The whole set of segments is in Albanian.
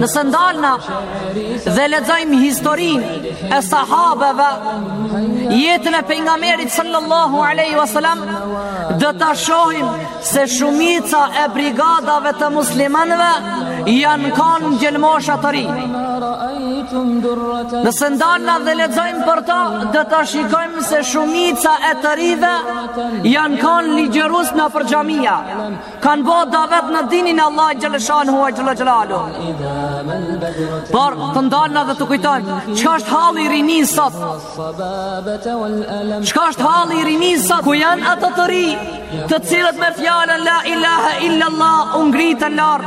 Nëse ndalna dhe lexojmë historinë e sahabeve, jetën e pejgamberit sallallahu alaihi wasallam, do ta shohim se shumica e brigadave të muslimanëve janë kanë djelmosha të ri. Nëse ndalna dhe lexojmë për to, do ta shikojmë se shumica e të rive janë kanë ligjërues nëpër xhamia. Kanë bo davet në dinin e Allah xhele shanuhu ua xhele xhelaluhu Por të ndalna dhe të kujtojmë Çka është halli i rinisë sot Çka është halli i rinisë sot Ku janë ata të ri Të cilët me fjalën la ilaha illallah U ngritën lart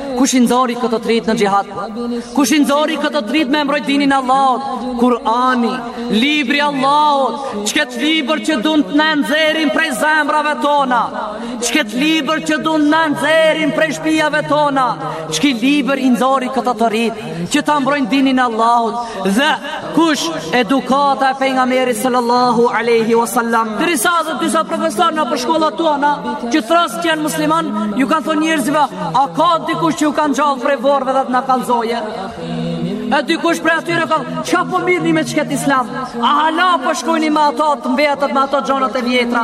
Kush i nxori këto të ritë në xhihad? Kush i nxori këto të ritë me e mbrojt dinin e Allahut? Kur'ani, libri i Allahut, qët libër që duan të na nxjerrin prej zemrave tona, qët libër që duan të na nxjerrin prej shpijave tona, qiky libër i nxori këto të ritë? që ta mbrojnë dinin e Allahut dhe kush edukata e pejgamberit sallallahu alaihi wasallam. Derisa edhe disa profesorë nëpër shkollat tona që thirrast që janë musliman, ju kanë thonë nxënësve, a ka dikush që u kanë ngjallë prej vorreve dhe të na kallzoje? E dikush prej atyre çka po merrni me qët islam, a hala po shkojni me ato të mbetat, me ato gjanat e vjetra,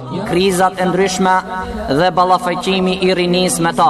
krizat e ndryshme dhe ballafaqimi i rinisë me ta.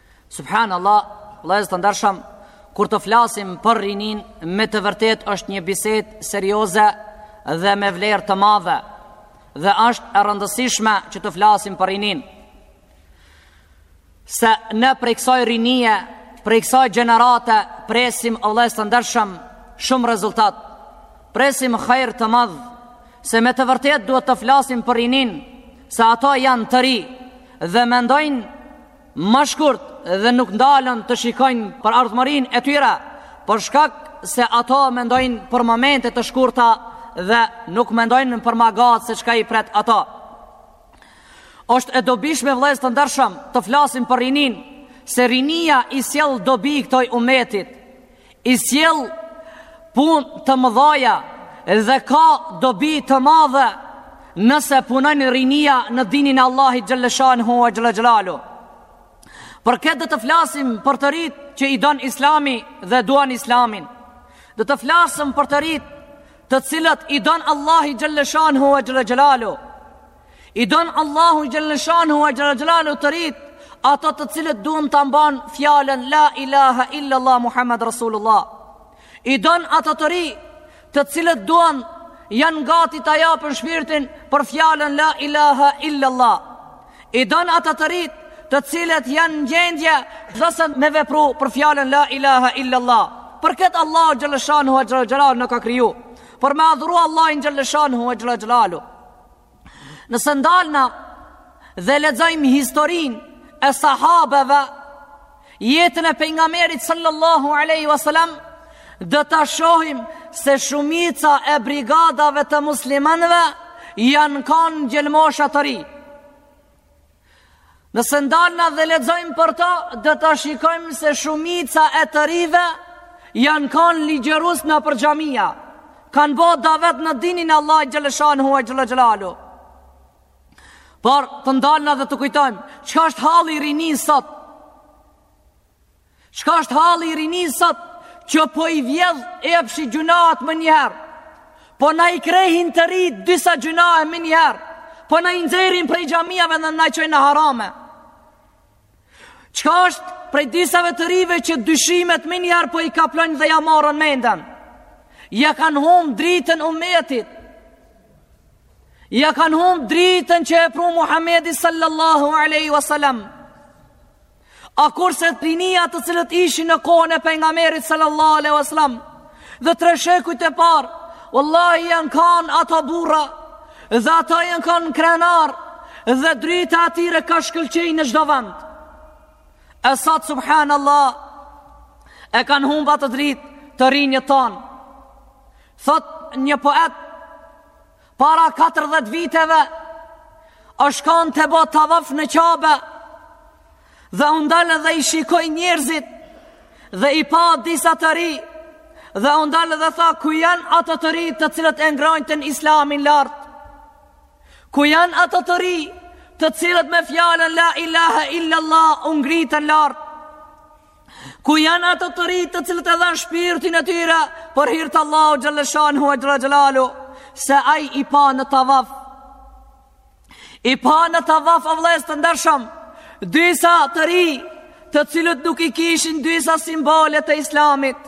Subhan Allah, vllazën të ndershëm, kur të flasim për rininë, me të vërtetë është një bisedë serioze dhe me vlerë të madhe, dhe është e rëndësishme që të flasim për rininë. Se ne prej ksoj rinie, prej ksoj gjenerate, presim o vllazën të ndershëm, shumë rezultat, presim hajr të madh, se me të vërtetë duhet të flasim për rininë, se ato janë të ri, dhe mendojnë Ma shkurt dhe nuk ndalën të shikojnë për ardhmërinë e tyre, për shkak se ato mendojnë për momente të shkurta dhe nuk mendojnë për ma gatë se çka i pret ato. Është e dobishme vëllezër të ndershëm të flasim për rininë, se rinia i sjell dobi këtoj umetit. I sjell punë të mëdha dhe ka dobi të madhe nëse punon rinia në dinin e Allahit xhelle shanuhu ue xhelle xhelaluhu. Për këtë do të flasim për të rit' që i don Islami dhe duan Islamin. Do të flasim për të rit të cilët i don Allahi xhelle shanuhu ue xhelle xhelaluhu. I don Allahu xhelle shanuhu ue xhelle xhelaluhu të rit, ato të cilët duan ta mbajnë fjalën la ilahe il-lallah Muhammed resulullah. I don ato të ri, të cilët duan janë gati ta japin shpirtin për fjalën la ilahe il-lallah. I don ato të ri, të cilët janë n'gjendje të desën me vepru për fjalën la ilahe il-lallah. Për këtë Allahu xhelle shanuhu ue xhelle xhelaluhu na ka kriju. Për me adhuru Allahin xhelle shanuhu ue xhelle xhelaluhu. Nëse ndalna dhe lexojmë historinë e sahabëve, jetën e pejgamberit sallallahu alaihi wasallam, do ta shohim se shumica e brigadave të muslimanëve janë kanë djelmosha të ri. Nëse ndalna dhe lexojmë për to, do ta shikojmë se shumica e të rive janë kanë ligjërues nëpër xhamia, kanë bo davet në dinin e Allahit xhelle shanuhu ue xhelle xhelaluhu. Por të ndalna dhe të kujtojmë, çka është halli i rinisë sot? Çka është halli i rinisë sot që po i vjedh e epshi gjynahet menjëherë? Po na i krehin të ritë disa gjynahe menjëherë? Po na i nxjerrin prej xhamiave dhe na i çojnë në harame? Çka është prej disave të rive që dyshimet menjëherë po i kaplojnë dhe ja marrën mendën? Ja kanë humë dritën umetit, Ja kanë humë dritën që e pru Muhammedi sallallahu aleyhi wasallam. A kurse rinia të cilët ishin në kohën e pejgamberit sallallahu alaihi wasallam dhe tre shekujt e parë, wallahi janë kanë ato burra dhe ato janë kanë krenar dhe drita e tyre ka shkëlqej në çdo vend. E sot subhanallah e kanë humb atë dritë të rinjtë tonë. Thotë një poet Para 40 viteve, është kanë tu bo tavaf në Qabe, dhe u ndal dhe i shikoi njerëzit, dhe i pa disa të ri, dhe u ndal dhe tha, ku janë ato të ri të cilët e ngrejtën islamin lartë? Ku janë ato të ri të cilët me fjalën la ilaha illallah u ngritën lartë? Ku janë ato të ri të cilët e dhanë shpirtin e tyre Për hir të Allahut xhelle shanuhu ue xhelle xhelaluhu Se ai i pa në tavaf I pa në tavaf o vëllezër të ndershëm Dysa të ri të cilët nuk i kishin dysa simbolet e islamit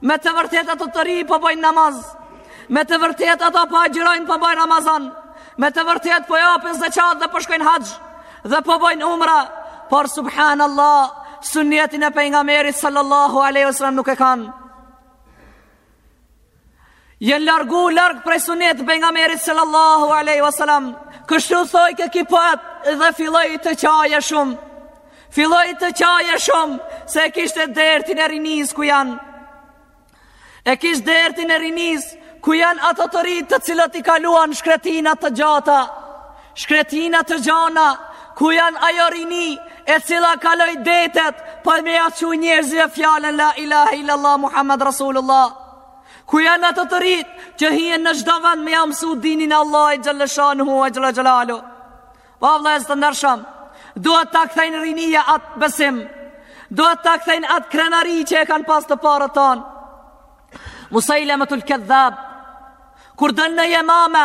Me të vërtetë ato të ri po bojnë namaz Me të vërtetë ato po agjërojnë po bojnë Ramazan Me të vërtetë po japin zeqat dhe po shkojnë haxh Dhe po bojnë umra Por subhanallah Sunetin e pejgamberit sallallahu aleyhi wasallam nuk e kanë Jenë largu larg prej sunet pejgamberit sallallahu aleyhi wasallam Kështu thojke ky poet dhe filloi të qajë shumë Filloi të qajë shumë se e kishte dertin e rinisë ku janë E kishte dertin e rinisë ku janë ato të ritë të cilët i kaluan shkretina të gjata Shkretina të gjana ku janë ajo rini e cila kaloi detet për me ja çu njerëzve fjalën la ilaha illallah Muhammed Rasulullah Ku janë ato të ritë që hijnë në çdo vend me ja mësu dinin e Allahut xhelle shanuhu ue xhelle xhelaluhu. Po vëllaz të ndershëm, duhet ta kthejnë rinia atë besim. Duhet ta kthejnë atë krenari që e kanë pas të parët tanë. Musejlemetul Kedhab, kur del në Jemame,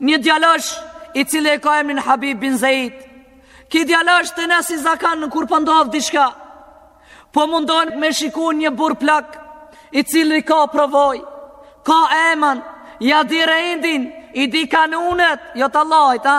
Një djalosh i cili e ka emrin Habib bin Zeid. Ky djalosh te ne si zakon kur po ndodh diçka. Po mundon me shiku një burrë plak i cili ka përvojë, ka emën, ja di rendin, i di kanunet, jo të lajt, a?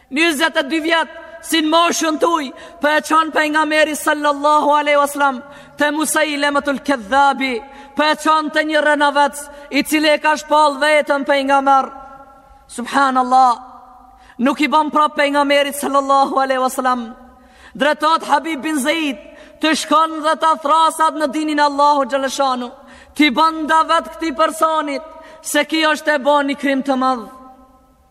Njëzet e dy vjet si në moshën tuj po e çon pejgamberi sallallahu aleyhi wasallam te Musejlemetul Kedhabi po e çon te një rrenavec i cili e ka shpall veten pejgamber subhanallah nuk i bon prap pejgamberit sallallahu aleyhi wasallam drejtohet Habib bin Zeid të shkon dhe ta thërrasë në dinin e Allahut xhelle shanuhu t'i bon davet këtij personit se ky është e bo një krim të madh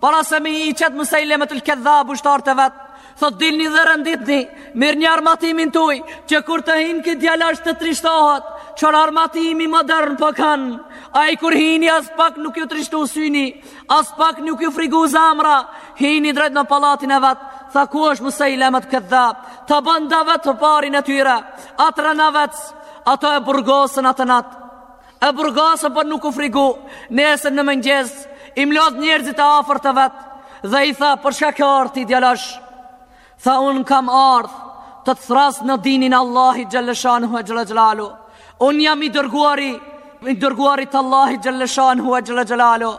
Para se me i qit Musejlemetul Kedhab ushtarët e vet, thotë dilni dhe renditni, mirrni armatimin tuj, që kur të hinë ky djalosh të trishtohet, çfarë armatimi modern po kanë, ai kur hini as pak nuk ju trishtu syni, as pak nuk ju frigu zemra, hini drejt në pallatin e vet, tha ku është Musejlemetul Kedhab, ta bën davet të parin e tyre, atë rrenavec, ato e burgosën atë natë, E burgosën por nuk u frigu, nesër në mëngjes, i mlodh njerëzit e afërt të vet, dhe i tha për çka ke ardhë ti djalosh. Tha unë kam ardhë të të thras në dinin e Allahut xhelle shanuhu ue xhelle xhelaluhu. Unë jam i dërguari i dërguarit të Allahut xhelle shanuhu ue xhelle xhelaluhu.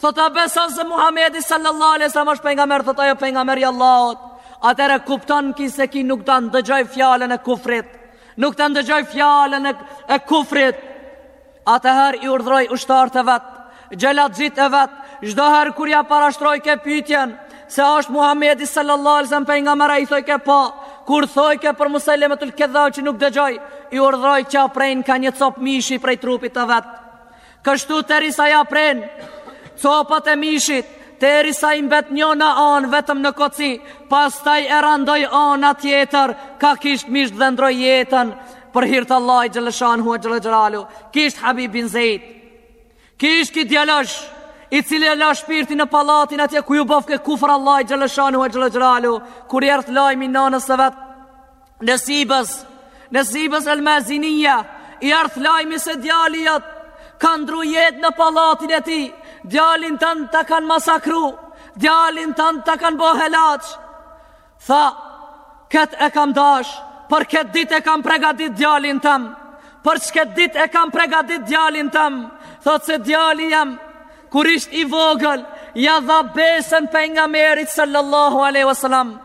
Thot a beson se Muhamedi sallallahu alaihi wasallam është pejgamber, thot ai o pejgamberi i Allahut. Atëherë kupton ki se ki nuk ta ndëgjoj fjalën e kufrit. Nuk ta ndëgjoj fjalën e, e kufrit. Atëherë i urdhroi ushtarët e vet, xhelatxhit e vet, çdo herë kur ja parashtrojke pyetjen se është Muhamedi sallallahu alaihi wasallam pejgamber ai thojke po, kur thojke për Musejlemetul Kedhab që nuk dëgjoj, i urdhroi që ja prejnë ka një cop mishi prej trupit të vet. Kështu derisa ja prejnë copat e mishit derisa i mbet njona anë vetëm në koci Pastaj e randoi ana tjetër ka kish mish dhe ndrroi jetën Për hir të Allahit xhelle shanuhu ve xhelle xhelaluhu Ki isht Habib bin Zejd Ki isht ki djalosh I cili e la shpirtin në pallatin atje Ku ju bohke kufër Allahit xhelle shanuhu ve xhelle xhelaluhu Kur i erdh lajmi nanës së vet Nesibës, Nesibës El Mazinia, i erdh lajmi se djali jot, ka ndrru jetë në pallatin e tij, djalin tan ta kanë masakru, djalin tan ta kanë bo helaq. Tha, këtë e kam dash, për këtë dit e kam pregadit djalin tem, për qeket dit e kam pregadit djalin tem, thot se djali jem, kur isht i vogël, ja dha besën pejgamberit sallallahu aleyhi wasallam.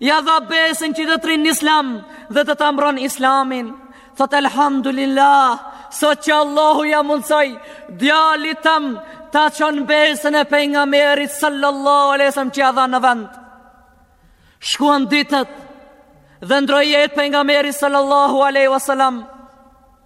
Ja dha besën që do t'rrin në islam dhe do ta mbron islamin. Thot elhamdulillah, sot që Allahu ja mundësoi djalit tem ta çon besën e pejgamberit sallallahu aleyhi wasallam që ja dha në vend. Shkuan ditët dhe ndrroi jetë pejgamberi sallallahu aleyhi wasallam.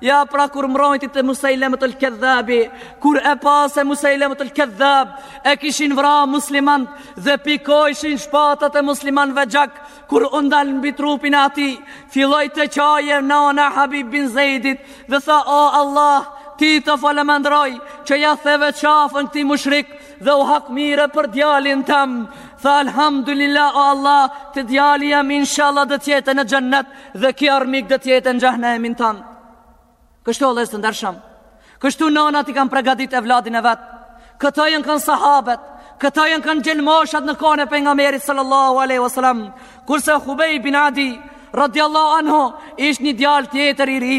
Ja pra kur mbrrijti te Musejlemetul Kedhabi, kur e pa se Musejlemetul Kedhab, e kishin vra muslimant dhe pikojshin shpatat e muslimanve gjak, kur u ndal mbi trupin e atij, filloi të qajë nana e Habib bin Zejdit dhe tha o Allah, ti të falemendroj që ja theve qafën këtij mushrik dhe u hakmore për djalin tem, tha alhamdulillah o Allah të djali jem inshallah do t'jetë në xhennet, dhe ki armik do t'jetë në xhehenemin tan. Kështu o vllezër të ndershëm, kështu nanat i kanë pregadit evladin e vet, këto janë kanë sahabet, këto janë kanë djelmoshat në kohën e pejgamberit sallallahu aleyhi wa sallam, kurse Hubejb bin Adi, radiallahu anhu, isht një djalë tjetër i ri,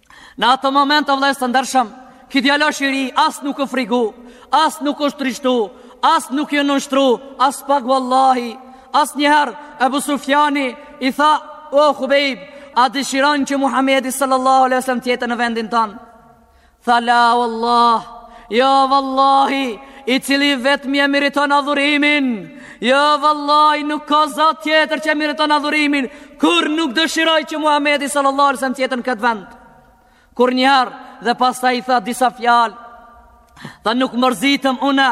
Në atë moment o vllezër të ndershëm, ki djalosh i ri as nuk u frigu, as nuk u trishtu, as nuk ju nënshtru, aspak vallahi, asnjëherë Ebu Sufjani i tha, o Hubejb, a dëshiron që Muhammedi sallallahu alaihi wasallam t'jetë në vendin tan? Tha la vallah, jo vallahi, i cili vetëm e meriton adhurimin, jo vallahi nuk ka zot tjetër që e meriton adhurimin, Kurrë nuk dëshiroj që Muhamedi sallallahu alaihi wasallam të jetë në këtë vend. Kurrnjëherë dhe pastaj i tha disa fjalë, tha nuk mërzitem unë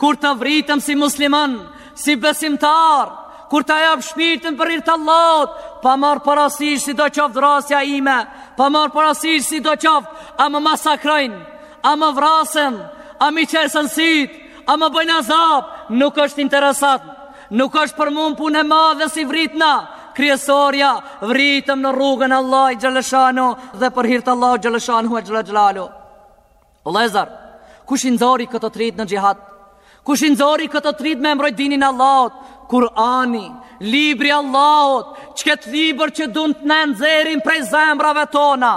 kur të vritem si musliman, si besimtar, kur ta jap shpirtin për hir të Allahut, pa marr parasysh sido qoftë vrasja ime, pa marr parasysh sido qoftë, a më masakrojnë, a më vrasin, a m'i qesin sytë, a më bëjnë azab, nuk është interesant. Nuk është për mu punë e madhe si vritna, kryesorja, vritem në rrugën e Allahut xhele shanuhu dhe për hir të Allahut xhele shanuhu ua xhele xhelaluhu. Vëllezër, kush i nxori këto të ritë në xhihad? Kush i nxori këto të ritë me e mbrojt dinin e Allahut? Kurani, libri i Allahut, që këtë libër që dun të na e nxerrin prej zemrave tona,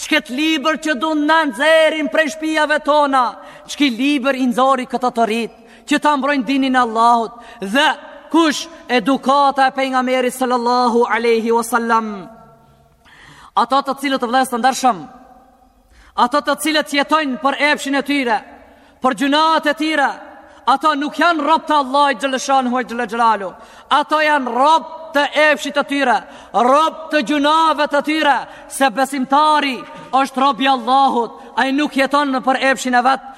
që këtë libër që dun të na e nxerrin prej shpijave tona, që ky libër i nxori këto të ritë që ta mbrojnë dinin e Allahut dhe kush edukata e pejgamberit sallallahu alaihi wasallam ato të cilët vëllezër të ndershëm ato të cilët jetojnë për epshin e tyre për gjynahet e tyre ato nuk janë rob të Allahut xhele shanuhu ua xhele xhelaluhu ato janë rob të epshit të tyre rob të gjynaheve të tyre se besimtari është rob i Allahut ai nuk jeton për epshin e vet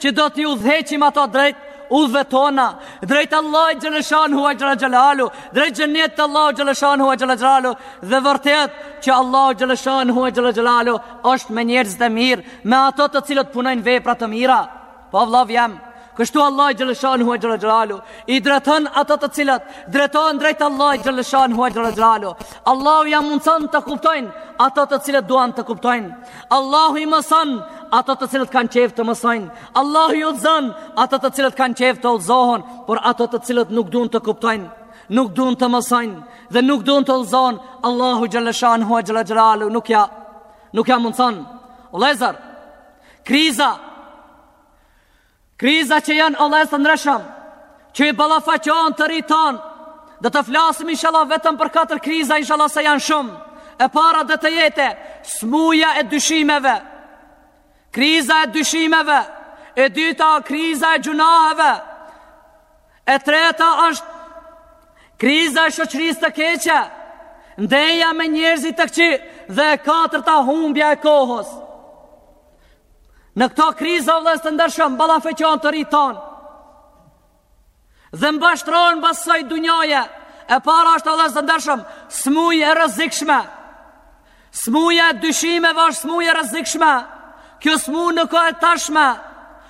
Që do t'i udhëheqim ato drejt udhëve tona, drejt Allahut xhele shanuhu ua xhele xhelaluhu, drejt xhenet të Allahut xhele shanuhu ua xhele xhelaluhu dhe vërtet që Allahu xhele shanuhu ua xhele xhelaluhu është me njerëzit e mirë, me ato të cilët punojnë vepra të mira. Po vëllau jem, kështu Allahu xhele shanuhu ua xhele xhelaluhu i drejton ato të cilët drejtohen drejt Allahut xhele shanuhu ua xhele xhelaluhu, Allahu ja mundëson ta kuptojnë ato të cilët duan të kuptojnë Allahu i mëson ato të cilët kanë qejf të mësojnë. Allahu i udhëzon ato të cilët kanë qejf të udhëzohen, por ato të cilët nuk duan të kuptojnë, nuk duan të mësojnë dhe nuk duan të udhëzohen, Allahu xhele shanuhu ua xhele xhelaluhu nuk ja nuk ja mundson. Vëllezër. Kriza. Kriza që janë o vëllezër të ndershëm, që i ballafaqon të ritë tonë, do të flasim inshallah vetëm për katër kriza inshallah se janë shumë. E para do të jetë smuja e dyshimeve. Kriza e dyshimeve, e dyta kriza e gjunaheve. E treta është kriza e shoqërisë të keqe, ndeja me njerëzit të këqi dhe e katërta humbja e kohës. Në këto kriza o vëllezër të ndershëm, ballafaqohen të ritë tonë. Dhe mashtrohen mbas ksaj dunjaje. E para është o vëllezër të ndershëm, smuj e rrezikshme. Smuja e dyshimeve është smuj e rrezikshme. Kjo smuj në kohën e tashme.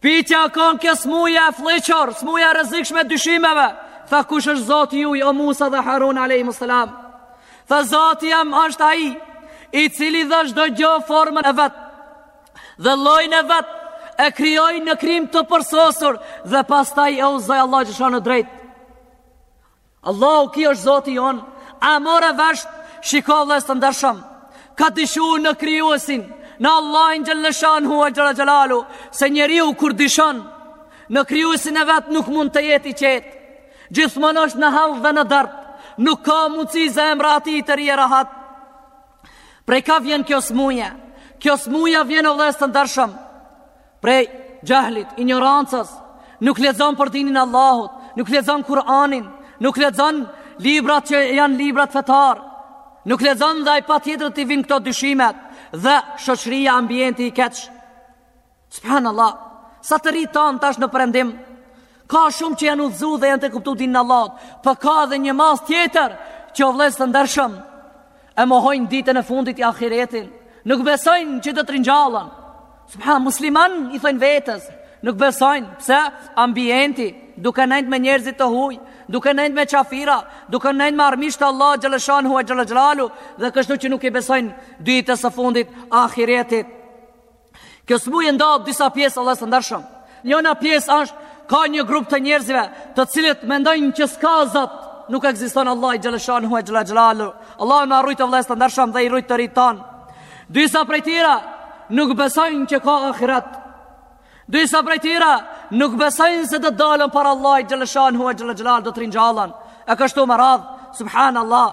Pytja kah kjo smuja e flliqur, smuja e rrezikshme e dyshimeve, tha kush është zoti juj o Musa dhe Harun a.s. Tha zoti jem është ai, i cili i dha çdo gjo formën e vet, dhe llojin e vet, e krijoi në krijim të përsosur, dhe pastaj e udhëzoi Allah që shkon në drejtë. Allahu ky është Zoti jon, a more vesh shiko vëllez të ndershëm. Ka dyshu në krijuesin, në Allahin xhelleshanuhu ue xhele xhelaluhu, se njeriu kur dyshon në krijuesin e vet nuk mund të jetë i qetë. Gjithmonë është në hall dhe në dert. Nuk ka mundësi zemra e atij të rrijë rahat. Prej ka vjen kjo smuja? Kjo smuja vjen o vëllez të ndershëm. Prej xhehlit, injorancës, nuk lexon për dinin e Allahut, nuk lexon Kur'anin, nuk lexon librat që janë librat fetarë, nuk lexon dhe ai patjetër t'i vijnë këto dyshimet dhe shoqëria ambienti i keq. Subhanallah, sa të rijtë tanë tash në perëndim, ka shumë që janë udhëzu dhe e kanë kuptu dinin e Allahut, për po ka dhe një masë tjetër që o vëllez të ndershëm, E mohojnë ditën e fundit ahiretin Nuk besojnë që do të ringjallen Subhan, musliman i thonë vetes Nuk besojnë, pse ambienti Duke nejt me njerëz të huj Duke nejt me qafira Duke nejt me armiqtë e Allahut xhelleshanuhu ue xhele xhelaluhu Dhe kështu që nuk i besojnë Ditës së fundit ahiretit Kjo smujë ndahet në disa pjesë vëllez të ndershëm. Njona pjesë është ka një grup të njerëzve të cilët mendojnë që s'ka zot, nuk ekziston Allahi xhelleshanuhu xhele xhelaluhu. Allahu na rujt vëllez të ndershëm dhe i rujt të rijtë tanë. Disa prej tyre nuk besojnë që ka ahiret. Disa prej tyre nuk besojnë se do të dalin para Allahit xhelleshanuhu xhele xhelaluhu do të ringjallen. E kështu me radhë, subhanallahu.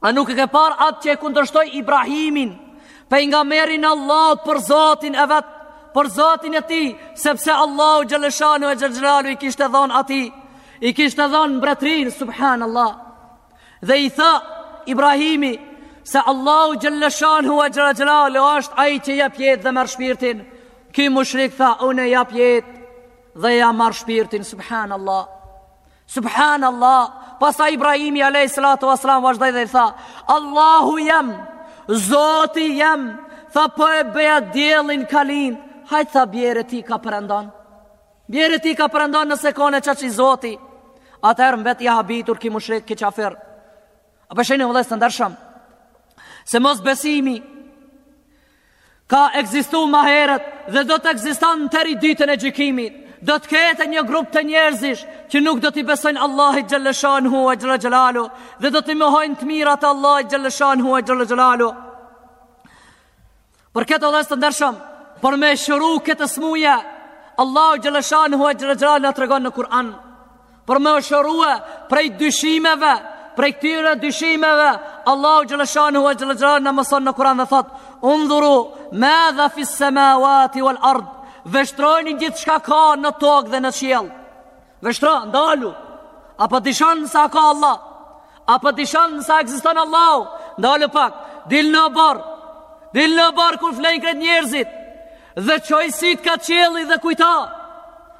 A nuk e ke parë atë që e kundërshtoi Ibrahimin Për nga merrin e Allahut për zotin e vet Për zotin e tij Sepse Allahu xhelleshanuhu xhelleshanuhu i kishte dhonë atij I kishte dhonë mbretërinë Subhan Allah Dhe i tha Ibrahimi Se Allahu xhelleshanuhu xhelleshanuhu është ai që jep jetë dhe merr shpirtin Ky mushrik tha unë jap jetë Dhe ja marr shpirtin Subhan Allah Subhan Allah Pastaj Ibrahimi a.s. vazhdoi dhe i tha Allahu jem Zoti jem Tha po e bje diellin kah lind Hajt tha bjere ti kah perëndon Bjere ti kah perëndon nëse kone kaq i zoti Atëherë mbet i habitur ky mushrik ky qafir A pe shihni vëllez të ndershëm Se mosbesimi Ka ekzistu ma herët dhe do të ekziston deri ditën e gjykimit. Do të ketë një grup të njerëzish që nuk do t'i besojnë Allahit xhelle shanuhu ue xhelle xhelaluhu dhe do t'i mohojnë të mirat e Allahit xhelle shanuhu ue xhelle xhelaluhu. Për këtë vëllezër të ndershëm, për me shëru këtë smuje, Allahu xhelle shanuhu ue xhelle xhelaluhu na tregon në Kur'an Për me u shëru prej dyshimeve, prej këtyre dyshimeve, Allahu xhelle shanuhu ue xhelle xhelaluhu na mëson në Kur'an dhe thotë, undhuru madha fis-semavati uel ard, vështrojni gjithçka ka në tokë dhe në qiell. Vështro, ndalu, a po dyshon se a ka Allah, a po dyshon se a ekziston Allahu, ndalu pak, dil n'oborr, dil n'oborr kur flejnë krejt njerëzit, dhe çoji sytë kah qielli dhe kujto,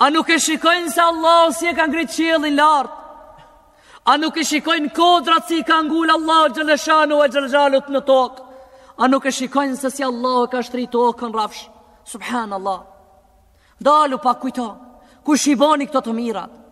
A nuk e shikojnë se Allahu si e ka ngrit qiellin lart? A nuk e shikojnë kodrat si i ka ngul Allahu xhelle shanuhu ue xhelle xhelaluhu në tokë? A nuk e shikojnë se si Allahu e ka shtri tokën rrafsh? Subhanallah. Ndalu pak kujto, kush i boni këto të mirat?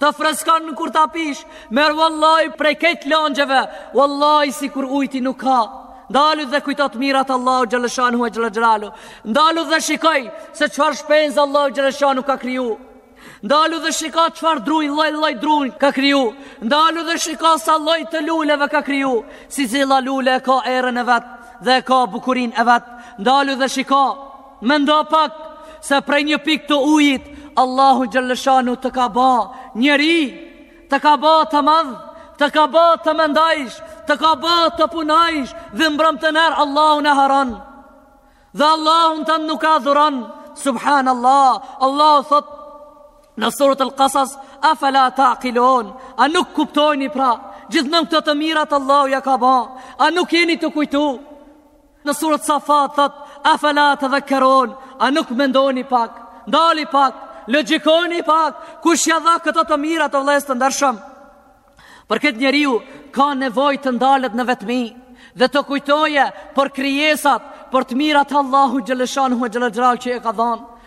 Të freskon kur ta pish Merr vallahi prej krejt langjeve Vallahi sikur ujti nuk ka Ndalu dhe kujto të mirat Allahu xhelle shanuhu ue xhelle xhelaluhu Ndalu dhe shikoj se çfarë shpenzë Allahu xhelle shanuhu ka kriju Ndalu dhe shiko çfarë druj, lloj-lloj druj ka kriju Ndalu dhe shiko sa lloj të luleve ka kriju Secila lule e ka erën e vet dhe e ka bukurinë e vet Ndalu dhe shiko Mendo pak se prej një pikë të ujit Allahu xhelle shanuhu të ka ba njeri, të ka ba të madh, të ka ba të mendojsh, të ka ba të punojsh dhe mbrëm të nërë Allahun e harron. Dhe Allahun ti nuk e adhuron, subhan Allah, Allahu thotë në suret el Kasas, e fela ta'kilun, a nuk kuptojni pra, gjithë nimetet, të mirat Allahu ja ka ba, a nuk jeni tu kujtu, Në suret Saffat thotë, e fela tedhekkerun, a nuk mendoni pak, ndalni pak, logjikoni pak, kush ja dha këto të mirat vëllezër të ndershëm. Për këtë njeriu ka nevojë të ndalet në vetmi dhe të kujtojë për krijesat, për të mirat Allahu xhelle shanuhu ue xhelle xhelaluhu që ia ka dhanë.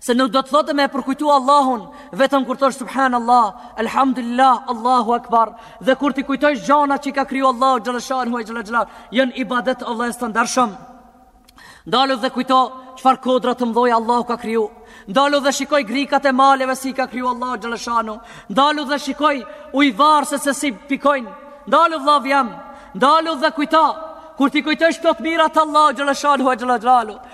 Se nuk do të thotë me e përkujtu Allahun Vetëm kur thosh Subhan Allah Elhamdulillah Allahu Akbar Dhe kur t'i kujtojsh gjanat që i ka kriju Allahu xhelle shanuhu ue xhelle xhelaluhu Janë ibadet vëllezër të ndershëm Ndalu dhe kujto Çfarë kodra të mdhoja Allahu ka kriju Ndalu dhe shikoj grikat e maleve si i ka kriju Allahu xhelle shanuhu Ndalu dhe shikoj ujvarat se si pikojnë Ndalu vllai jem Ndalu dhe kujto Kur t'i kujtojsh këto të mirat Allahu xhelle shanuhu ue xhelle xhelaluhu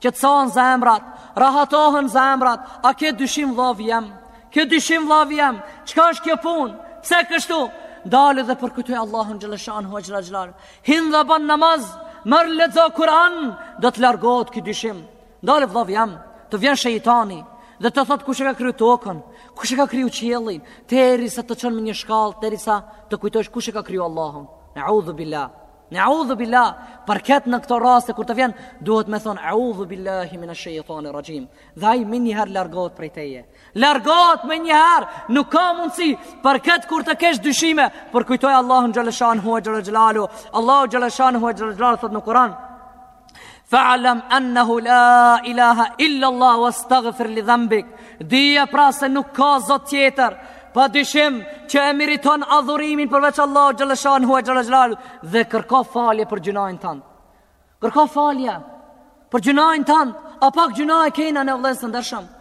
Qetësohen zemrat, rahatohen zemrat, a ke dyshim vllavi jem? Ke dyshim vllavi jem? Çka është kjo punë? Pse kështu? Dale dhe përkujtoje Allahun xhelle shanuhu ue xhelle xhelaluhu. Hin dhe ban namaz, merr lexo Kur'an, do të largohet ky dyshim. Dale vllavi jem, të vjen shejtani dhe të thot kush e ka kriju tokën, kush e ka kriju qiellin, derisa të çon me një shkallë, derisa të kujtosh kush e ka kriju Allahun. Nauzubillah. Neudhu billah, për këtë në këto raste kur të vjen, duhet me thonë audhu billahi min ash-shaytan rajim. Dhe ai menjëherë largohet prej teje. Largohet menjëherë, nuk ka mundësi për këtë kur të kesh dyshime, përkujtoje Allahun xhelle shanuhu ue xhelle xhelaluhu. Allahu xhelle shanuhu ue xhelle xhelaluhu thot në Kur'an. Fa'lam annahu la ilaha illa Allah wastaghfir li dhanbik. Dije pra se nuk ka zot tjetër, pa dyshim që e meriton adhurimin përveç Allahu xhelle shanuhu ue xhelle xhelaluhu dhe kërko falje për gjynahin tand. Kërko falje për gjynahin tand, a pak gjynahe kena ne vëllezër të ndershëm.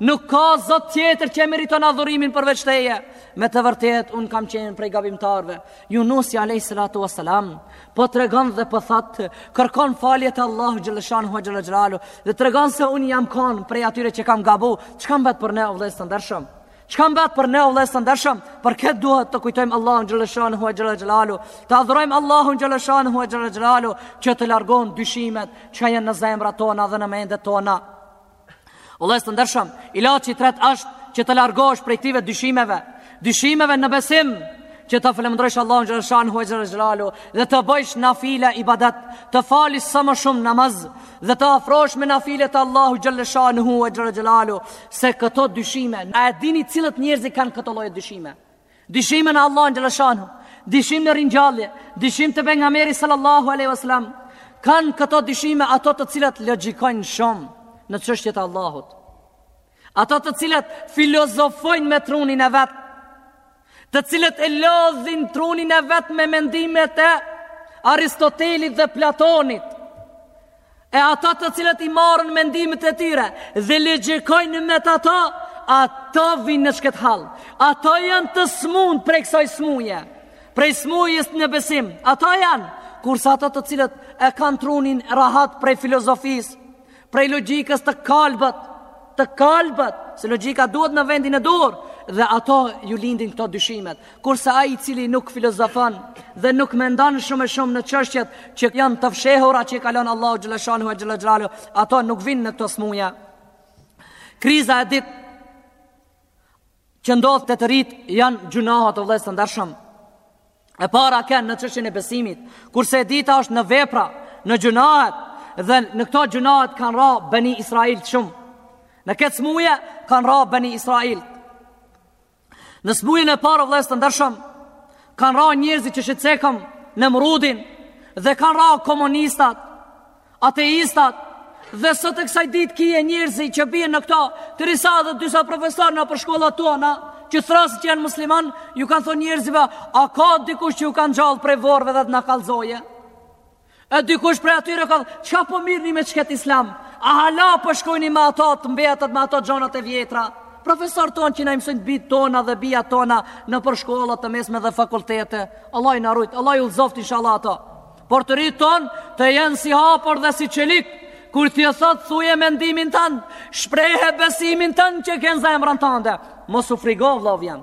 Nuk ka zot tjetër që e meriton adhurimin përveç teje. Me të vërtetë un kam qenë prej gabimtarëve. Yunusi alayhi salatu wasalam po tregon dhe po thot, kërkon falje te Allahu xhelle shanuhu ue xhelle xhelaluhu dhe tregon se un jam kon prej atyre që kam gabu. Çka mbet për ne vëllezër të ndershëm? Çka mbet për ne vëllezër të ndershëm? Për këtë duhet të kujtojmë Allahun xhelle shanuhu ue xhelle xhelaluhu, të adhurojmë Allahun xhelle shanuhu ue xhelle xhelaluhu që të largon dyshimet që janë në zemrat tona dhe në mendet tona. Vëllezër të ndershëm, ilaçi i tretë është që të largohesh prej këtyre dyshimeve, dyshimeve në besim, që ta falënderosh Allahun xhelle shanuhu ue xhelle xhelaluhu dhe të bësh nafile ibadet, të falish sa më shumë namaz dhe të afrohesh me nafile te Allahu xhelle shanuhu ue xhelle xhelaluhu, se këto dyshime, a e dini cilët njerëz kanë këto lloje dyshime? Dyshime në Allahun xhelle shanuhu, dyshim në ringjallje, dyshim te pejgamberi sallallahu alaihi wasallam. Kan këto dyshime ato të cilat logjikojnë shumë në çështjet e Allahut. Ato të cilat filozofojnë me trunin e vet, të cilat e lodhin trunin e vet me mendimet e Aristotelit dhe Platonit. E ata të cilët i marrin mendimet e tyre dhe logjikojnë me të ato, ato vijnë në çket hall. Ato janë të smund prej kësaj smuje. Prej smujës në besim, ato janë kurse ato të cilët e kanë trunin rahat prej filozofisë, prej logjikës të kalbët, të kalbët, se logjika duhet në vendin e duhur dhe ato ju lindin këto dyshimet. Kurse ai i cili nuk filozofon dhe nuk mendon shumë e shumë në çështjet që janë të fshehura që i ka lon Allahu xhaleshanu e xhalexhalu, ato nuk vijnë në këto smuja. Kriza e ditë që ndodhë të të rritë janë gjunahat o vlesë të ndërshëm. E para ke në çështjen e besimit, kurse e dyta është në vepra, në gjynahet, dhe në këto gjynahet kanë ra beni israilët shumë. Në këtë smuje kanë ra beni israilët. Në smujën e parë vllezër të ndershëm, kanë ra njerëzit që i cekëm Nemrudin dhe kanë ra komunistat, ateistat dhe sot e kësaj ditë kije njerëz që bien në këto, derisa dhe disa profesorë nëpër shkollat tona, që thrrasin që janë musliman, ju kanë thonë njerëzve, a ka dikush që u ka ngjall prej vorve dhe të na kallzojë? E dikush prej atyre ka thënë, çka po mirni me qket islam? A hala po shkojni me ato të mbetat me ato gjanat e vjetra? Profesorë tonë që na mësojnë bijtë tonë dhe bijat tona nëpër shkolla të mesme dhe fakultete. Allahi na rujt, Allahi udhëzoftë inshallah ato. Por të rijtë tonë të jenë si hapor dhe si çelik, kur ti thot thuje mendimin tand, shprehe besimin tand që e ke në zemrën tande. Mos u frigo vllau jem.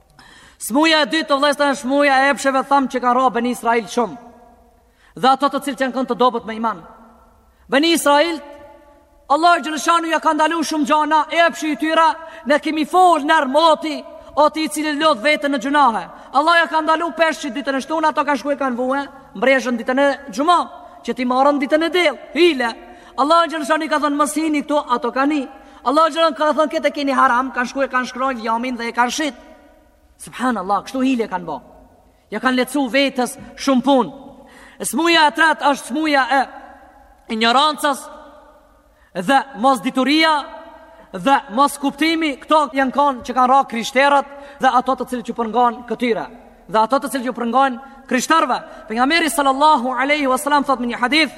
Smuja e dytë o vllezër të ndershëm smuja e epsheve thamë që kanë ra beni israilët shumë dhe ato të cilët që janë konë të dobët me iman. Beni israilët, Allahi xhelleshanuhu ja ka ndalu shumë gjana e epshi i tyre ne kemi fol një herë moti o ti i cili lodh veten në gjynahe. Allah ja ka ndalu peshqit ditën e shtunë ato kanë shku e kanë vu rrjetën ditën e xhuma që t'i marrin ditën e diel, hile. Allahi xhelleshanuhu ka thënë mos hini këtu ato kanë hi. Allahu xhelleshanuhu ka thënë këtë e keni haram, kanë shku e kanë shkri vjamin dhe e kanë shit. Subhanallah, kështu hile kanë bo. Ja kanë lehtësu vetes shumë punë. Smuja e tretë është smuja e injorancës dhe mos dituria dhe mos kuptimi, këto janë kanë që kanë ra krishterët dhe ato të cilët që ju përngjajnë këtyre dhe ato të cilët që ju përngjajnë krishterëve. Pejgamberi sallallahu alaihi wasallam thotë në një hadith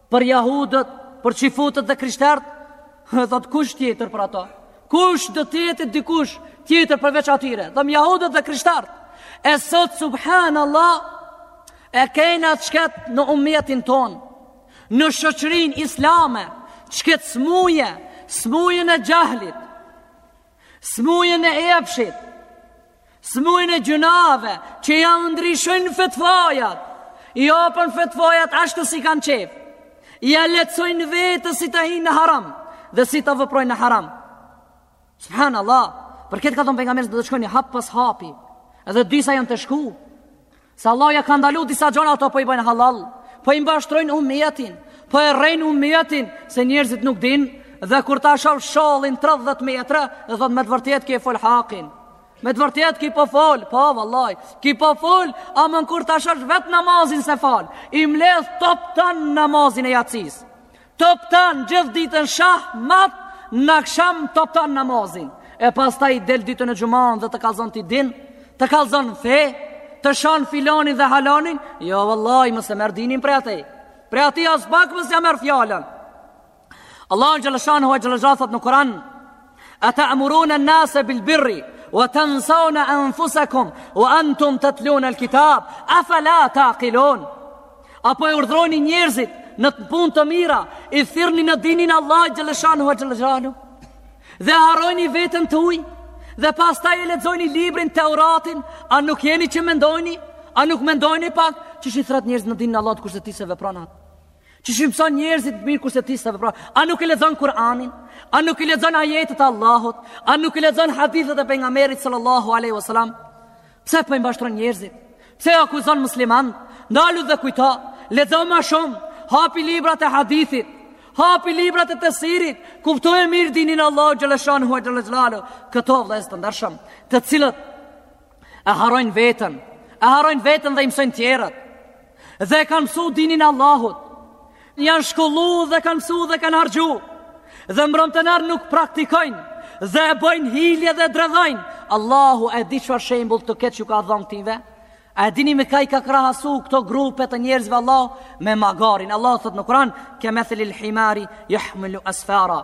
Për jahudët, për çifutët dhe krishterët, thotë kush tjetër për ata? Kush do të jetë dikush tjetër përveç atyre? Domethënë jahudët dhe krishterët. E sot subhanallah e kena qket në umetin tonë, në shoqërinë islame, qket smuje, smujën e xhehlit, smujën e epshit, Smujën e gjynaheve që ja ndryshojnë fetfajat, i apin fetfajat ashtu si kanë qejf, ia lehtësojnë vetes si të hinë në haram dhe si të veprojnë në haram. Subhanallah, për këtë ka thonë Pejgamberi do të shkoni hap pas hapi, edhe disa janë tu shku, Se Allahi ja ka ndalu disa gjona ato po i bajnë hallall, po i mbashtrojnë umetin, po e rrejnë umetin, se njerëzit nuk din, dhe kur ta shosh shallin 30 metra, dhe thot me të vërtet ki e fol hakin, me të vërtet ki po fol, po vallaj, ki po fol, ama kur ta shosh vet namazin s'e fal, i mledh toptan namazin e jacisë, Toptan gjithë ditën shah mat në aksham toptan namazin. E pastaj i del ditën e xhuman dhe të kallzon ti din, të kallzon fe, të shan filanin dhe halanin. Jo vallahi mos e merr dinin prej atij. Prej atij as pak mos ja merr fjalën. Allahu xhelle shanuhu xhelle xhelaluhu thot në Kur'an. Ata'muruna an nas bil birri wa tansaun anfusakum wa antum tatlun al kitab afala taqilun. Apo e urdhroni njerëzit në punë të mira, i thirrni në dinin Allah xhelle shanuhu wa xhelle xhelaluhu. Dhe harrojni veten tuaj dhe pastaj e lexojni librin Teuratin, a nuk jeni që mendojni? A nuk mendojni pak qysh i thret njerëzit në dinin e Allahut kurse ti s'e vepron atë? Qysh i mëson njerëzit mirë kurse ti se vepron? A nuk e lexon Kur'anin? A nuk i lexon ajetet e Allahut? A nuk i lexon hadithet e pejgamberit sallallahu alaihi wasallam? Pse po i mbashtron njerëzit? Pse akuzon muslimant? Ndalu dhe kujto, lexo ma shumë, hapi librat e hadithit, hapi librat e tefsirit, kuptoje mirë dinin e Allahut xhelle shanuhu xhelle xhelaluhu, këto vëllezër të ndershëm, të cilët e harrojnë veten, e harrojnë veten dhe i mësojnë tjerët. Dhe e kanë mësu dinin Allahut Janë shkollu dhe kanë mësu dhe kanë harxhu Dhe mbrëm të nërë nuk praktikojnë Dhe e bojnë hile dhe dredhojnë Allahu e di çfarë shembull të keq ju ka dhon ktyneve A e dini me ka i ka krahasu këto grupe të njerëzve Allahu me magarin Allahu thot në kuran Ke methelil himari jahmilu asfara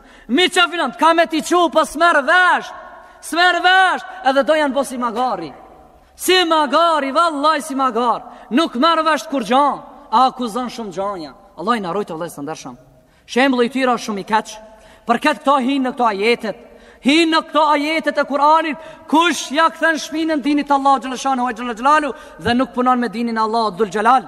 Mi që filan, ka me t'i çu, po s'merr vesht, s'merr vesht, edhe do janë bo si magari. Si magari, vallaj si magari, nuk merr vesht kurrgja, a akuzon shumë gjanja. Allahi na rujtë vëllezër të ndershëm. Shembulli i tyre asht shumë i keq, për këtë këta hinë në këto ajetet, hinë në këto ajetet e Kur'anit, kush ja kthen shpinën dinit Allah xhelle shanuhu wa xhelle xhelaluhu, dhe nuk punon me dinin e Allahut dhul xhelal.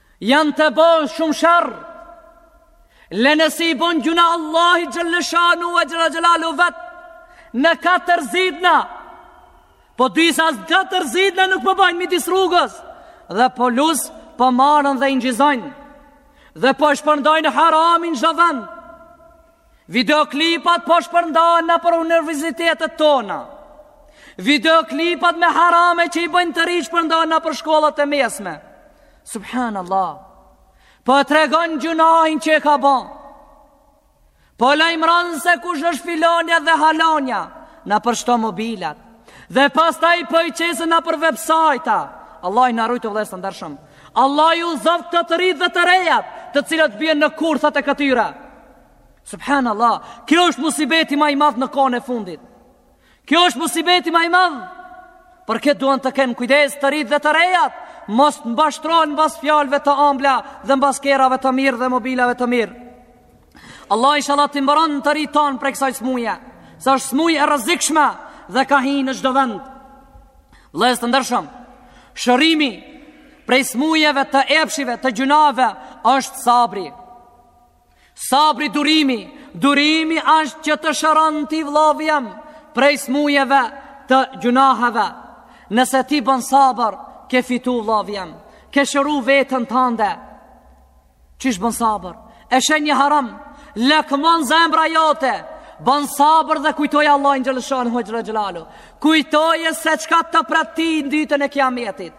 Janë te bo shumë sherr Lene se i bon gjunah Allahit xhelle shanuhu wa xhelle xhelaluhu vet Në katër zidna Po disa as katër zidna nuk po bajnë midis rrugës Dhe plus po marrën dhe inçizojnë Dhe po shpërndojnë haramin çdo vend Videoklipat po shpërndahen nëpër universitetet tona. Videoklipat me harame që i bëjnë të rinjtë shpërndahen nëpër shkollat e mesme. Subhanallah. Po tregon gjynahin që e ka bën. Po lajmëron se kush është filonja dhe halonja në për shto mobilat. Dhe pas ta i po i qesë në për websajta. Allahu na rujtë vëllezër të ndershëm. Allahu i udhëzoftë të rinjtë dhe të rejat të cilat bien në kurthat e këtyra. Subhanallah, kjo është musibeti ma i madh në kohën e fundit. Kjo është musibeti më i madh. Për këtë duan të kenë kujdes të rinjtë dhe të rejat, mos të mashtrohen mbas fjalëve të ambla dhe mbas kerreve të mirë dhe mobilave të mirë. Allahu inshallah t'i mbron të rinjtë tanë prej kësaj smuje, se është smujë e rrezikshme dhe ka hi në çdo vend. Vëllezër të ndershëm, shërimi prej smujeve të epsheve të gjynaheve është sabri. Sabri durimi, durimi është që të shëron ti vllau jem prej smujeve të gjynaheve. Nëse ti bën sabër, ke fitu vllau jem, ke shëru veten tande. Qysh bën sabër? E sheh një haram, lakmon zemra jote, bën sabër dhe kujtoje Allahun xhele shanuhu ue xhele xhelaluhu. Kujtoje se çka të pret ty në ditën e kiametit.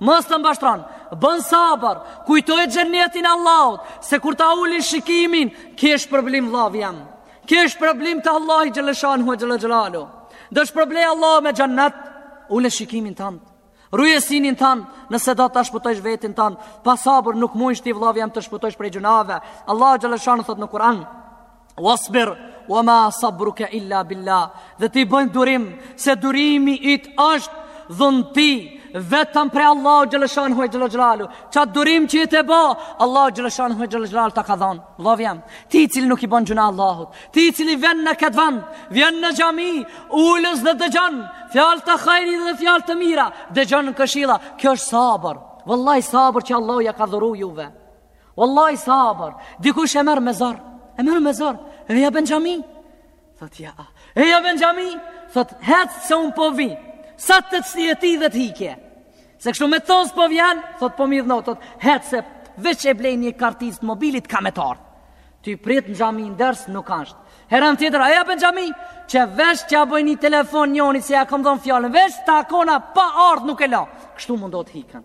Mos të mashtron, bën sabër, kujtoje xhennetin e Allahut, se kur ta ulish shikimin, ke shpërblim vllau jem. Ke shpërblim te Allahu xhele shanuhu ue xhele xhelaluhu. Do të shpërblejë Allahu me xhennet, ule shikimin tënd. Ruje synin tand, nëse do të shpëtojsh veten tande, pa sabër nuk mundsh ti vllau jem të shpëtojsh prej gjynaheve. Allahu xhele shanuhu thot në Kur'an, Wasbir wa ma sabruka illa billah. Dhe ti bën durim se durimi yt është dhunti vetëm prej Allahu xhele shanuhu xhele xhelaluhu. Çdo durim që ti bën, Allahu xhele shanuhu xhele xhelaluhu ta ka dhan. Vllau jem. Ti i cili nuk i bën gjynah Allahut, ti i cili vjen në këtë vend, vjen në xhami, ulesh dhe dëgjon fjalë të hajrit dhe fjalë të mira, dëgjon këshilla. Kjo është sabër. Wallahi sabër që Allahu ua ka dhuru juve. Wallahi sabër, dikush e merr me zor. E merr me zor. Eja bre në xhami. Thot ja. Eja bre në xhami. Thot hec se un po vi. Sa të clije ty dhe të hikje. Se kështu me thonë s'po vjen, thot po mirë thot, hec se veç e blej një karticë të mobilit kam me të ardhë. Ti prit në xhami ndërsa nuk ashtë. Herën tjetër, eja bre në xhami, qe veç ja boj një telefon njonit se ja kom dhonë fjalën, veç të takohna pa ardhë nuk e lo. Kështu mundohet të hikën.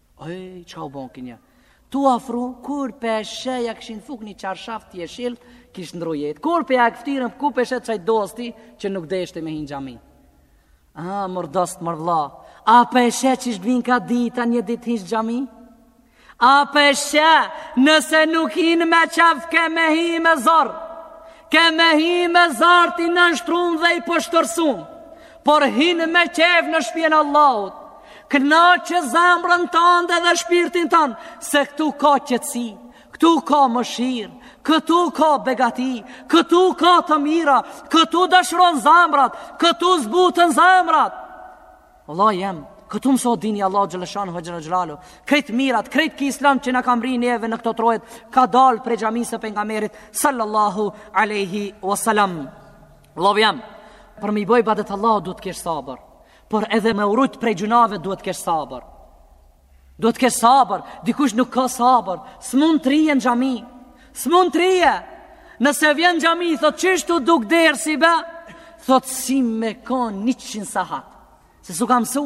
Oj, ça u bo kënja? Tu afru, kur pe sheh, ja kishin fug një çarshaf të jeshil, kish ndrru jetë. Kur pe ja hek ftyrën, kur pe sheh qaj dosti, që nuk deshte me hi n'xhami. A, mor dost, mor vlla, a pe sheh qysh t'vin ka dita një ditë hin n'xhami? A pe sheh, nëse nuk hin me qef, ke me hi me zor, ke me hi me zor, i nënshtrum dhe i poshtërsum. Por hin me qef në shpijen e Allahut Kënaqe zemrën tënde dhe shpirtin tënd Se këtu ka qetësi Këtu ka mëshirë, këtu ka begati, këtu ka të mira, këtu dashuron zemrat, këtu zbuten zemrat. Vlla jem, këtu mësohet dini Allahut xheleshanuhu ue xhele xhelaluhu. Krejt t'mirat, krejt ky islam që na ka mbrri neve në këto trojet, ka dalë prej xhamisë Pejgamberit, sallallahu aleyhi wasalam. Vllau jem, për me i bo ibadet Allahut duhet të kesh sabër, por edhe me u rujt prej gjynahve duhet të kesh sabër. Duhet të kesh sabër, dikush nuk ka sabër, s'mund të rrije në xhami, s'mund të rrije, nëse vjen në xhami, thot qështu duket dersi be, thot si me kan njëqind sahat, se s'u ka msu,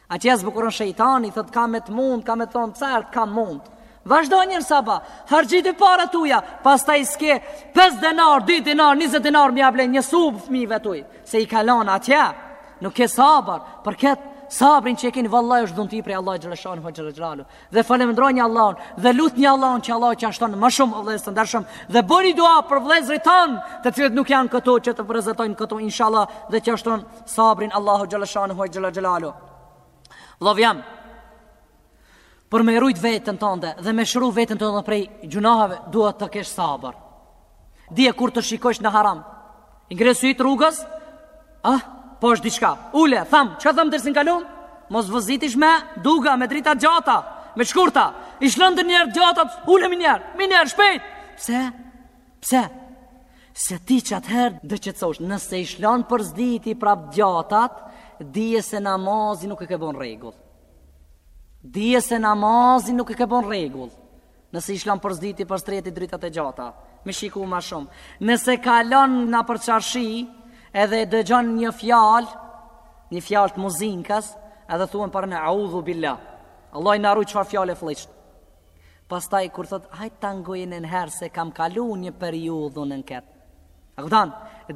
Atje ja zbukuron shejtani, thot ka me të mundë, ka me të thonë, cart, ka mund. Vazhdo njer n'sabah, harxhiti parat tuja, pastaj s'ke 5 denar, 10 denar, 20 denar, me ja ble një supë fmive tuj, se i kalon atje, nuk ke sabër, për ketë sabrin që e keni, vallahi është dhunti prej Allahut xheleshanuhu ue xhele xhelaluhu, dhe falënderoni Allahun dhe lutni Allahun që Allahu t'ja shton më shumë vëllezër të ndershëm dhe bëni dua për vëllezërit tan, të cilët nuk janë këtu që të prezantojnë këtu inshallah dhe t'ja shton sabrin Allahu xheleshanuhu ue xhele xhelaluhu. Vllau jem. Për me e rujt veten tënde dhe me shëru veten tënde prej gjynaheve, duhet të kesh sabër. Dije kur të shikojsh në haram I ngre sytë rrugës Ah, po është diçka Ule, tham, çka tham dersin e kalum Mos vëzitish me duge, me drita t'gjata Me shkurta I lshon njëherë t'gjatat Ule menjëherë, menjëherë, shpejt Pse? Pse? Se ti qatëherë do qetësohesh Nëse i lshon për s'dyti prap t'gjatat Dije se namazin nuk e ke bo n'rregull Dije se namazin nuk e ke bo n'rregull Nëse i lshon për s'dyti për s'treti dritat e gjata, me shiku ma shumë. Nëse kalon nëpër çarshi, edhe e dëgjon një fjal, një fjal të muzikës, edhe thuen paren eudhu billah. Allahi na ruj çfarë fjale e fliqt. Pastaj, kur thot, hajt ta ngoj edhe njëherë se kam kalu një periudhë në këtë. A kupton,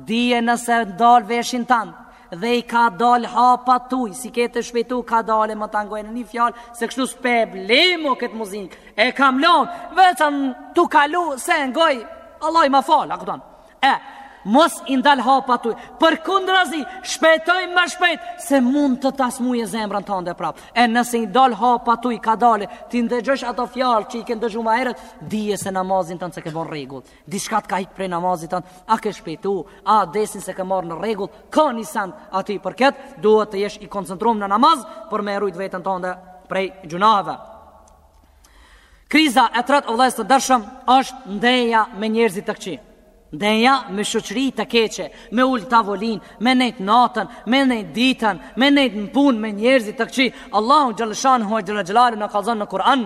dije nëse ndal veshin tand, dhe i ke ndal hapat tuj, s'i ke të shpejtu, ke ndal e ma ta ngoj një fjalë, se kështu s'pe blemo këtë muzikë, e kam lonë, veç jam tu kalu, s'e ngoj, Allahi ma fal, a kupton. E, mos i ndal hapat tuj, përkundrazi, shpejtoj më shpejt, se mund të ta smujë zemrën tande prapë. E nëse i ndal hapat tuj, ke ndal, t'i ndëgjosh ato fjalë që i ke ndëgju ma herët, dije se namazin tand s'e ke bo n'rregull. Diçka të ka ikë prej namazit tënd, a ke shpejtu, abdesin s'e ke marrë në rregull, ka një send aty për këtë, duhet të jesh i koncentruar në namaz për me rujt veten tënde prej gjynaheve. Kriza e tretë o vëllezër të ndershëm është ndeja me njerëzit të këqij. Ndeja me shoqëri të keqe, me ul tavolinë, me nejt natën, me nejt ditën, me nejt në punë me njerëzit të këqij. Allahu xhele shanuhu ua xhele xhelaluhu na kallzon në Kur'an.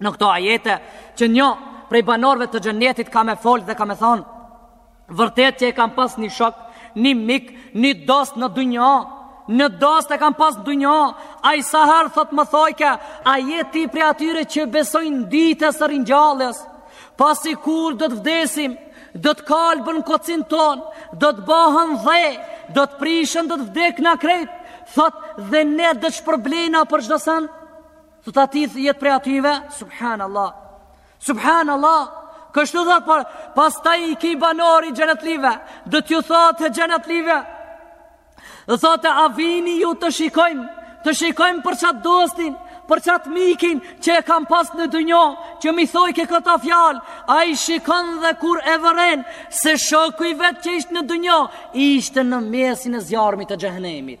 në këto ajete që një prej banorëve të xhenetit ka me fol dhe ka me thon vërtet që e kam pas një shok, një mik, një dost në dynja. Një dost e kam pas në dynja. Ai sa herë thot më thojke, a je ti prej atyre që besojnë ditës së ringjalljes? Pasi kur do të vdesim, do të kalben kocin ton, do të bëhen dhe, do të prishen, do të vdek na krejt. Thot dhe ne do të shpërblejna për çdo send. Thot a ti je prej atyve? Subhanallah. Subhanallah. Kështu thot pastaj ki banori xhenetlive, do t'ju thotë xhenetlive. Do thotë a vini ju të shikojmë, të shikojmë për qat dostin, për qat mikin që e kam pas në dynja, që m'i thojke këto fjalë, ai shikon dhe kur e vëren, se shoku i vet që ishte në dynja, ishte në mesin e zjarmit të xhehnemit.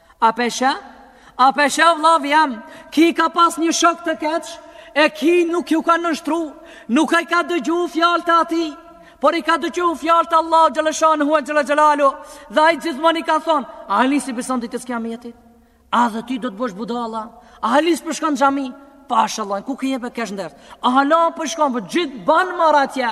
A pe sheh? A pe sheh vllau jem? Ki ka pas një shok të keq? E ki nuk ju ka nënshtru? Nuk ia ka dëgju fjalët e atij? Por i ka dëgju fjalët e Allahut xhele shanuhu ua xhele xhelaluhu Dhe ai gjithmon i ka thonë A halis i beson ditës kjametit? A edhe ti do të bësh budala? A halis po shkon xhami? Pash Allahun, ku këjebe kesh ndërë? A hala po shkon, për po gjithë banë more atje?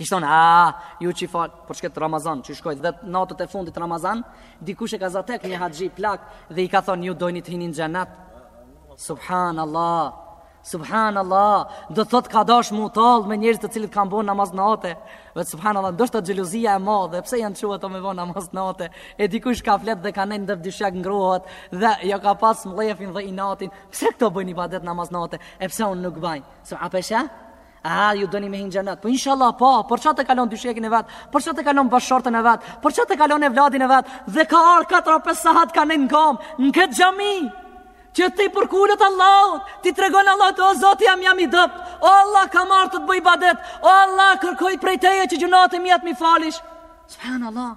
Kështu thonë, a, ju që i falë, për shketë Ramazan, që i shkojtë dhjetë netët e fundit Ramazan, dikush e ka zatek një haxhi plak dhe i ka thonë, ju dojni të hini n'xhenet. Subhan Allah, subhan Allah, dhe thot ka dash m'u tall me njerëz të cilët kanë bo namaz nate, dhe subhan Allah, ndoshta xhelozia e madhe, dhe pse janë çu ata me bo namaz nate, e dikush ka fjet dhe ka nejt në dyshek ngroht, dhe jo ka pas mllefin dhe inatin, pse këta bëjnë ibadet namaz nate, e pse unë nuk baj, a pe sheh? Ah, ju doni me hi në xhenet. Po inshallah, po, por qatë ka lon dyshekin e vet? Por qatë ka lon bashkëshorten e vet? Por qatë ka lon evladin e vet? Dhe ka ardh 4-5 sahat ka nejt në kom, në këtë xhami. Që t'i përkulet Allahut, t'i tregon Allahut o Zoti jem jam i dobët. O Allah kam ardh të të bëj ibadet. O Allah kërkoj prej teje që gjunahet e mia të m'i falish. Subhanallah.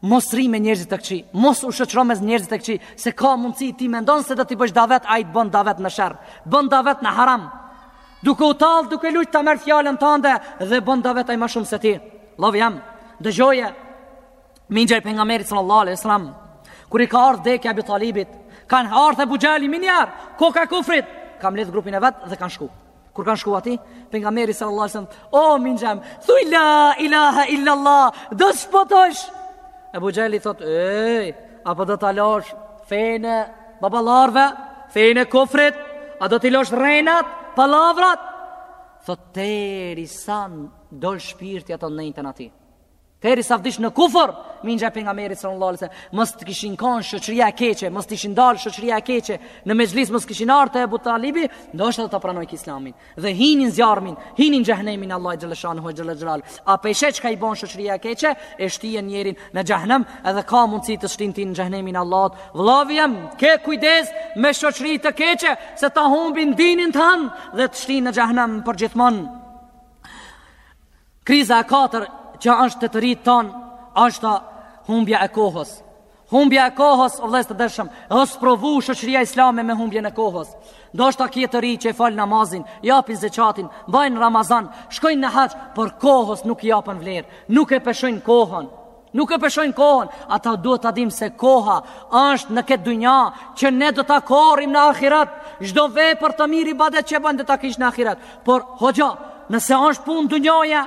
Mos rri me njerëzit të këqij, mos u shoqëro me njerëzit të këqij, se ka mundësi ti mendon se do t'i bësh davet, ai të bën davet në sherr, të bën davet në haram. Duke u tall, duke luajt ta merr fjalën tënde dhe bën davet ai më shumë se ti. Vllau jem. Dëgjoje. Minxha i pejgamberit sallallahu alaihi wasallam. Kur i ka ardhur vdekja e Abi Talibit, kanë ardhur Abu Xhehli menjëherë, koka e kufrit, ka mbledh grupin e vet dhe kanë shku. Kur kanë shku aty, pejgamberi sallallahu alajhi wasallam, "O minxha jem, thuj la ilaha illa Allah, do të shpëtosh." Abu Xhehli thot, "Ej, apo do ta lësh fenë e baballarëve, fenë e kufrit, a do t'i lësh rrenat, pallavrat?" Thot, "Teri sa i dol shpirti ato nejtën aty." Teri sa vdiq në kufër, minxha i pejgamberit sallallahu alaihi wasallam, mos të kishin kanë shoqëria e keqe, mos të kishin dalë shoqëria e keqe, në mexhlis mos kishin ardhur te Abu Talibi, ndoshta do ta pranojke Islamin. Dhe hini në zjarmin, hini në xhehenemin e Allahut xheleshanuhu xhele xhelaluhu. A pe sheh çka i bën shoqëria e keqe, e shtien njerin në xhehenem, edhe ka mundësi të shtin ti në xhehenemin e Allahut. Vllavi jem, ke kujdes me shoqëri të keqe, se ta humbin dinin tand dhe të shtin në xhehenem për gjithmonë. Kriza e katër që është te të ritë tanë, është humbja e kohës. Humbja e kohës, o vëllezër të ndershëm, është sprovu shëqëria islame me humbjen e kohës. Ndoshta ke të ri që e falin namazin, japin zeqatin, mbajnë Ramazan, shkojnë në haxh, por kohës nuk i japin vlerë, nuk e peshojnë kohën. Nuk e peshojnë kohën, ata duhet ta dimë se koha është në këtë dunja që ne do ta korrim në ahiret, çdo vepër të mirë ibadet që e bën do ta kesh në ahiret. Por, hoxha, nëse është punë dunjaje,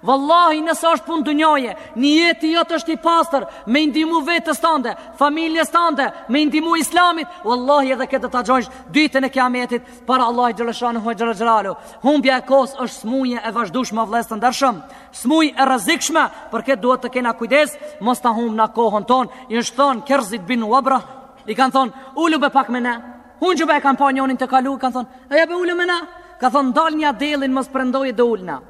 Wallahi nëse është punë dunjaje, nijeti jot është i pastër, me i ndihmu vetes tande, familjes tande, me i ndihmu islamit, wallahi edhe këtë do ta gjejsh ditën e kiametit para Allahut xheleshanuhu xhele xhelaluhu. Humbja e kohës është smujë e vazhdueshme vëllezër të ndershëm. Smujë e rrezikshme, për këtë duhet të kena kujdes, mos ta humbna kohën tonë. I është thënë Kerzit bin Wabrah, i kanë thonë, ulu be pak me ne. Ulu be, e kanë pa njonin tu kalu, kanë thonë, eja be ulu me ne. Ka thonë, ndalnja diellin, mos prendoj e do ulna.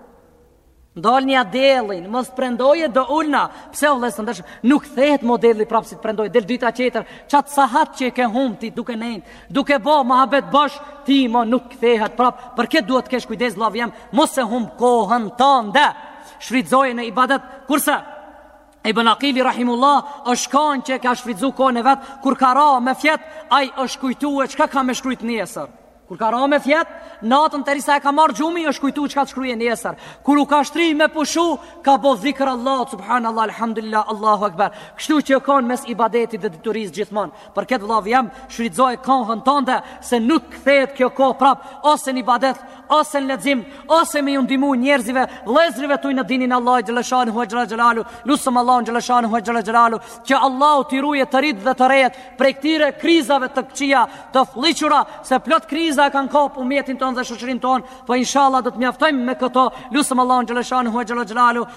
Ndalnja diellin, mos prendoj e do ulna. Pse o vëllezër të ndershëm, nuk kthehet ma dielli prapë si të prendoj, del dita tjetër, qatë sahat që e ke humb ti duke nejt. Duke bo muhabet bosh, ty mo nuk kthehet prap. Për këtë duhet të kesh kujdes vëllau jem, mos e humb kohën tënde. Shfrytëzoje në ibadet, kurse Ibn Aqili rahimullah është kanë që ka shfrytëzu kohën e vet kur ka ra me fjet, ai është kujtuar çka ka me shkrujt nesër. Kur ka ra me fjet, natën derisa e ka marrë gjumi, është kujtu çka të shkruje nesër. Kur u ka shtri me pushu, ka bo dhikër Allah, subhanallah, alhamdulillah, Allahu akbar. Kështu që u konë mes ibadetit dhe dituris gjithmonë. Për këtë vëllau jem, shfrytëzoje kohën tënde se nuk kthehet kjo kohë prap, ose në ibadet, ose në lexim, ose me ju ndihmu njerëzve, vëllezërve tuj në dinin e Allahut xhele shanuhu xhela xhelaluhu, lusim Allahun xhele shanuhu xhela xhelaluhu, që Allahu t'i rujë të rit dhe të rejat prej këtyre krizave të këqija, të flliqura, se plot kriza e kanë kap umetin tonë dhe shoqërinë tonë, po inshallah do të mjaftojmë me këto, lusim Allahun xhele shanuhu xhela xhelaluhu.